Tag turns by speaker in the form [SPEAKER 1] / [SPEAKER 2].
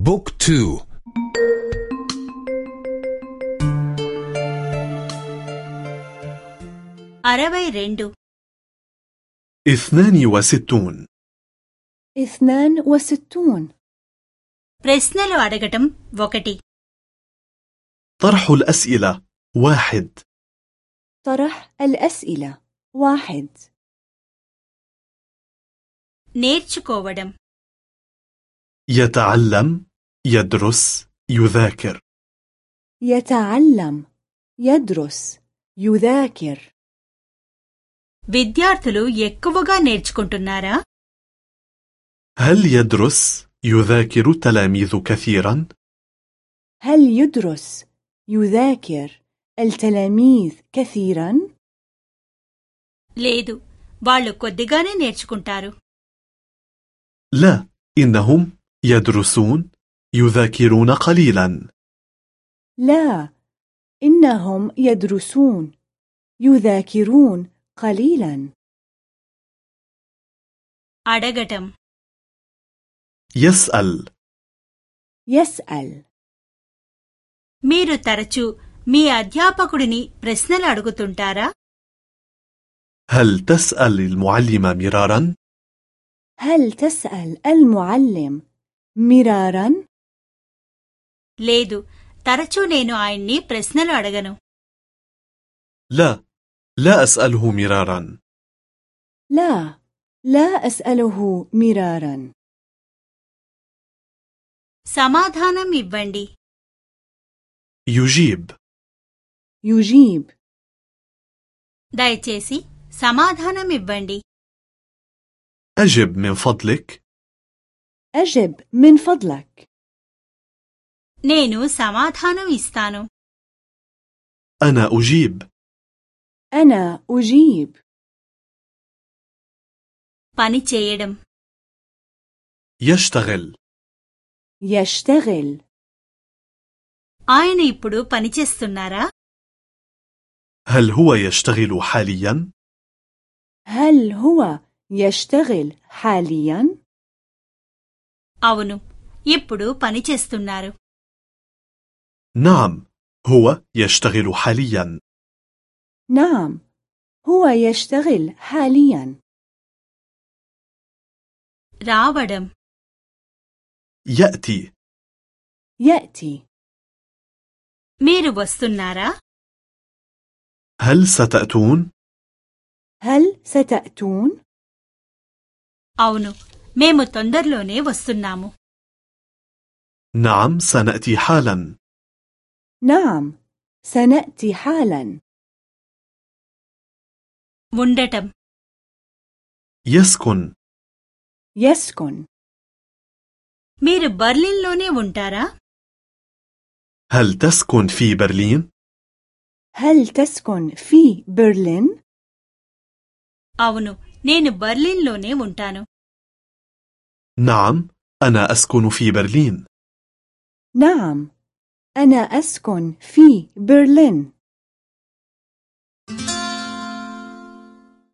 [SPEAKER 1] بوك تو
[SPEAKER 2] అరవై రెండు
[SPEAKER 3] اثنان وستون
[SPEAKER 4] اثنان وستون
[SPEAKER 2] ప్రశ్నలు అడగటం ఒకటి
[SPEAKER 3] طرح الأسئلة واحد
[SPEAKER 4] طرح الأسئلة واحد
[SPEAKER 2] నేర్చుకోవడం
[SPEAKER 3] يتعلم يدرس يذاكر
[SPEAKER 4] يتعلم يدرس يذاكر
[SPEAKER 2] విద్యార్థులు ఎక్కువగా నేర్చుకుంటున్నారా
[SPEAKER 3] هل يدرس يذاكر التلاميذ كثيرا؟
[SPEAKER 4] هل يدرس يذاكر التلاميذ كثيرا؟
[SPEAKER 2] లేదు వాళ్ళు కొద్దిగానే నేర్చుకుంటారు
[SPEAKER 3] لا إنهم يدرسون يذاكرون قليلا
[SPEAKER 4] لا إنهم يدرسون يذاكرون قليلا
[SPEAKER 2] అడగటం
[SPEAKER 3] يسأل
[SPEAKER 4] يسأل
[SPEAKER 2] మీరు తరచూ మీ అధ్యాపకుడిని ప్రశ్నలు అడుగుతుంటారా
[SPEAKER 3] هل تسأل المعلم مرارا؟
[SPEAKER 4] هل تسأل المعلم مرارا؟
[SPEAKER 2] లేదు తరచూ నేను ఆయన్ని ప్రశ్నలు అడగను
[SPEAKER 3] لا لا أسأله مرارا
[SPEAKER 4] لا لا أسأله مرارا
[SPEAKER 2] సమాధానం ఇవ్వండి
[SPEAKER 3] يجيب
[SPEAKER 4] يجيب
[SPEAKER 2] దయచేసి సమాధానం ఇవ్వండి
[SPEAKER 3] أجب من فضلك
[SPEAKER 4] أجب من فضلك
[SPEAKER 2] నేను సమాధానం ఇస్తాను
[SPEAKER 3] أنا أجيب
[SPEAKER 4] أنا أجيب
[SPEAKER 2] పని చేయడం
[SPEAKER 3] يشتغل
[SPEAKER 4] يشتغل
[SPEAKER 2] ఆయన ఇప్పుడు పనిచేస్తున్నారా
[SPEAKER 3] هل هو يشتغل حاليا؟
[SPEAKER 4] هل هو يشتغل حاليا؟
[SPEAKER 2] అవును ఇప్పుడు పనిచేస్తున్నారు
[SPEAKER 3] نعم هو يشتغل حاليا
[SPEAKER 4] نعم هو يشتغل حاليا
[SPEAKER 2] రావడం
[SPEAKER 3] يأتي
[SPEAKER 4] يأتي
[SPEAKER 2] మీరు వస్తున్నారా
[SPEAKER 3] هل ستأتون؟
[SPEAKER 4] هل ستأتون؟
[SPEAKER 2] అవును మేము తొందరలోనే వస్తున్నాము
[SPEAKER 3] نعم سنأتي حالا
[SPEAKER 4] نعم سنأتي حالا
[SPEAKER 2] ఉండటం
[SPEAKER 3] يسكن
[SPEAKER 4] يسكن
[SPEAKER 2] మీరు బర్లిన్లోనే ఉంటారా
[SPEAKER 3] هل تسكن في برلين؟
[SPEAKER 4] هل تسكن في برلين؟
[SPEAKER 2] అవును నేను బర్లిన్లోనే ఉంటాను
[SPEAKER 3] نعم أنا أسكن في برلين
[SPEAKER 4] نعم أنا أسكن في برلين.